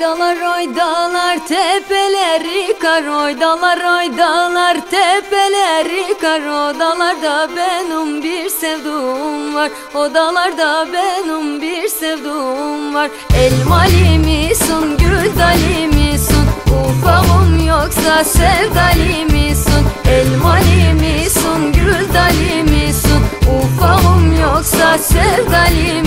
dağlar oy dağlar tepeleri kar. Oy dağlar oy dağlar tepeleri kar. O dağlarda benim bir sevduğum var. O dağlarda benim bir sevduğum var. Elmali misin gül dali misin? Yoksa sevdali misin? Elmali misin gül dali misin? Yoksa sevdali misin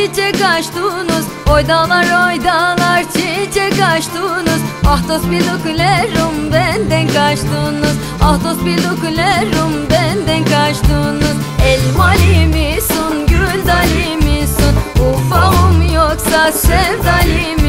çiçek açtınız. Oy dağlar oy dağlar çiçek açtınız. Ah dost bildiklerim benden kaçtınız. Ah dost bildiklerim benden kaçtınız. Elmali misin gül dali misin Ufağım yoksa sevdali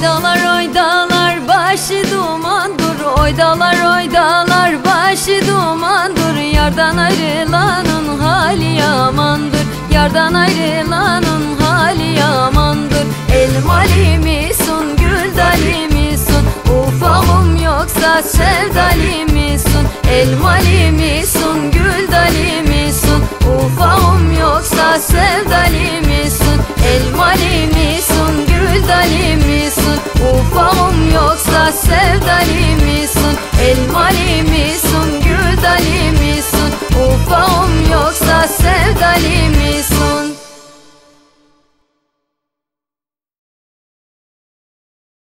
Oy dağlar oy dağlar başı dumandır Oy dağlar oy dağlar başı dumandır Yardan ayrılanın hali yamandır. Yardan ayrılanın hali yamandır. Elmali misin gül dali misin Ufağım yoksa sevdali misin Elmali misin gül dali misin Ufağım yoksa sevdali misin Elmali misin gül dali misin? Ufağım yoksa sevdali misin? Elmali misin